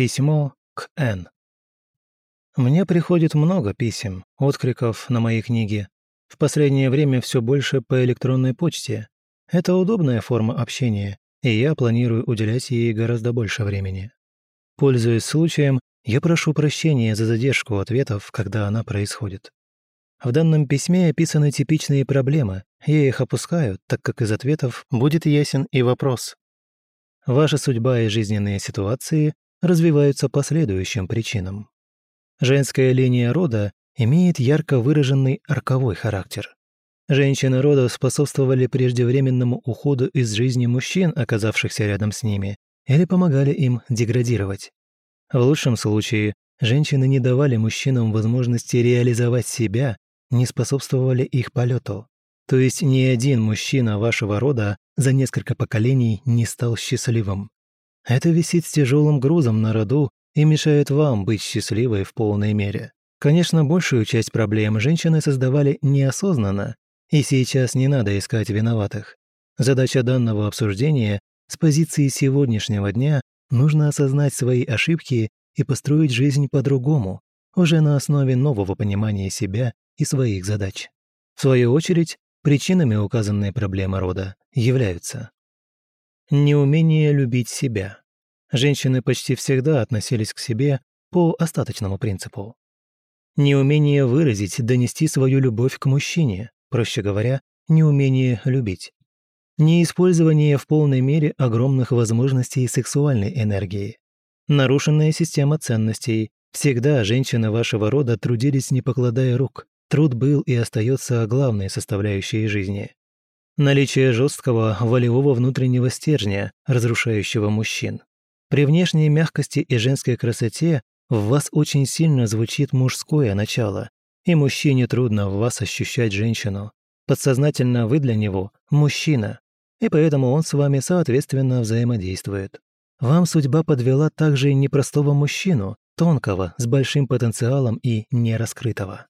Письмо к Н. Мне приходит много писем, откликов на мои книги. В последнее время все больше по электронной почте. Это удобная форма общения, и я планирую уделять ей гораздо больше времени. Пользуясь случаем, я прошу прощения за задержку ответов, когда она происходит. В данном письме описаны типичные проблемы, я их опускаю, так как из ответов будет ясен и вопрос. Ваша судьба и жизненные ситуации развиваются по следующим причинам. Женская линия рода имеет ярко выраженный арковой характер. Женщины рода способствовали преждевременному уходу из жизни мужчин, оказавшихся рядом с ними, или помогали им деградировать. В лучшем случае, женщины не давали мужчинам возможности реализовать себя, не способствовали их полету. То есть ни один мужчина вашего рода за несколько поколений не стал счастливым. Это висит с тяжелым грузом на роду и мешает вам быть счастливой в полной мере. Конечно, большую часть проблем женщины создавали неосознанно, и сейчас не надо искать виноватых. Задача данного обсуждения с позиции сегодняшнего дня нужно осознать свои ошибки и построить жизнь по-другому, уже на основе нового понимания себя и своих задач. В свою очередь, причинами указанной проблемы рода являются неумение любить себя. Женщины почти всегда относились к себе по остаточному принципу. Неумение выразить, донести свою любовь к мужчине, проще говоря, неумение любить. Неиспользование в полной мере огромных возможностей сексуальной энергии. Нарушенная система ценностей. Всегда женщины вашего рода трудились, не покладая рук. Труд был и остается главной составляющей жизни. Наличие жесткого волевого внутреннего стержня, разрушающего мужчин. При внешней мягкости и женской красоте в вас очень сильно звучит мужское начало, и мужчине трудно в вас ощущать женщину. Подсознательно вы для него – мужчина, и поэтому он с вами соответственно взаимодействует. Вам судьба подвела также непростого мужчину, тонкого, с большим потенциалом и нераскрытого.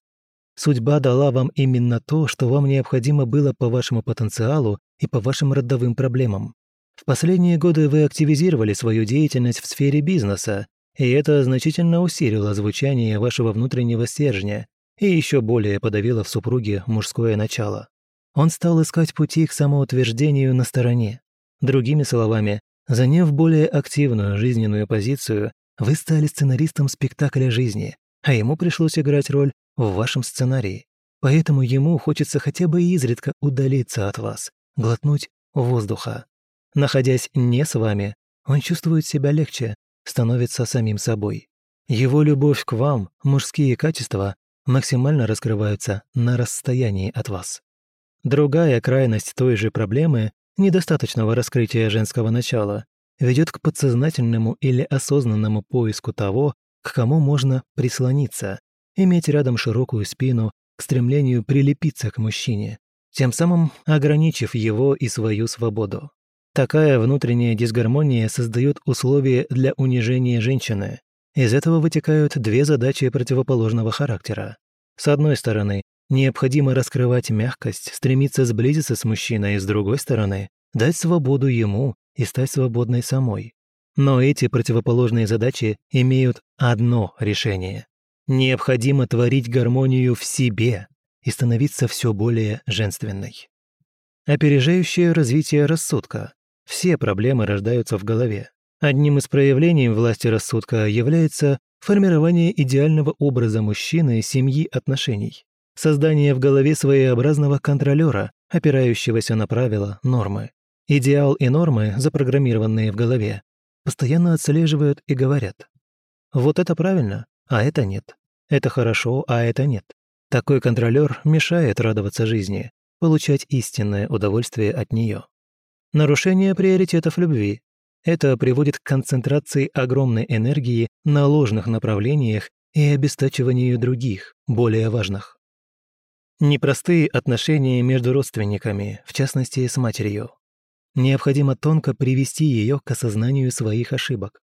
Судьба дала вам именно то, что вам необходимо было по вашему потенциалу и по вашим родовым проблемам. В последние годы вы активизировали свою деятельность в сфере бизнеса, и это значительно усилило звучание вашего внутреннего стержня и еще более подавило в супруге мужское начало. Он стал искать пути к самоутверждению на стороне. Другими словами, заняв более активную жизненную позицию, вы стали сценаристом спектакля жизни, а ему пришлось играть роль в вашем сценарии. Поэтому ему хочется хотя бы изредка удалиться от вас, глотнуть воздуха. Находясь не с вами, он чувствует себя легче, становится самим собой. Его любовь к вам, мужские качества, максимально раскрываются на расстоянии от вас. Другая крайность той же проблемы, недостаточного раскрытия женского начала, ведет к подсознательному или осознанному поиску того, к кому можно прислониться, иметь рядом широкую спину, к стремлению прилепиться к мужчине, тем самым ограничив его и свою свободу. Такая внутренняя дисгармония создает условия для унижения женщины. Из этого вытекают две задачи противоположного характера. С одной стороны, Необходимо раскрывать мягкость, стремиться сблизиться с мужчиной, с другой стороны, дать свободу ему и стать свободной самой. Но эти противоположные задачи имеют одно решение. Необходимо творить гармонию в себе и становиться все более женственной. Опережающее развитие рассудка. Все проблемы рождаются в голове. Одним из проявлений власти рассудка является формирование идеального образа мужчины, семьи, отношений создание в голове своеобразного контролера, опирающегося на правила, нормы. Идеал и нормы, запрограммированные в голове, постоянно отслеживают и говорят. Вот это правильно, а это нет. Это хорошо, а это нет. Такой контролер мешает радоваться жизни, получать истинное удовольствие от нее. Нарушение приоритетов любви. Это приводит к концентрации огромной энергии на ложных направлениях и обестачиванию других, более важных. Непростые отношения между родственниками, в частности, с матерью. Необходимо тонко привести ее к осознанию своих ошибок.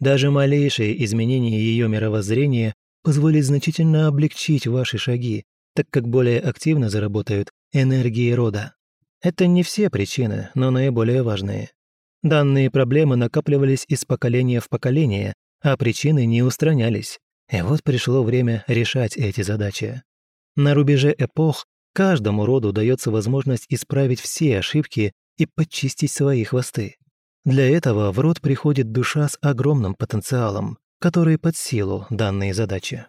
Даже малейшие изменения ее мировоззрения позволят значительно облегчить ваши шаги, так как более активно заработают энергии рода. Это не все причины, но наиболее важные. Данные проблемы накапливались из поколения в поколение, а причины не устранялись. И вот пришло время решать эти задачи. На рубеже эпох каждому роду дается возможность исправить все ошибки и подчистить свои хвосты. Для этого в род приходит душа с огромным потенциалом, который под силу данные задачи.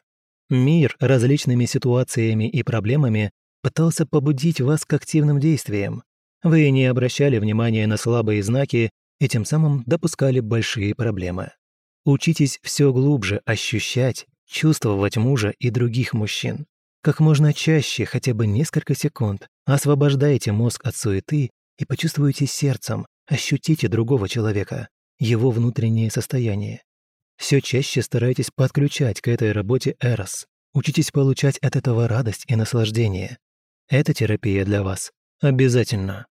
Мир различными ситуациями и проблемами пытался побудить вас к активным действиям. Вы не обращали внимания на слабые знаки и тем самым допускали большие проблемы. Учитесь все глубже ощущать, чувствовать мужа и других мужчин. Как можно чаще, хотя бы несколько секунд, освобождайте мозг от суеты и почувствуйте сердцем, ощутите другого человека, его внутреннее состояние. Все чаще старайтесь подключать к этой работе Эрос. Учитесь получать от этого радость и наслаждение. Эта терапия для вас обязательно.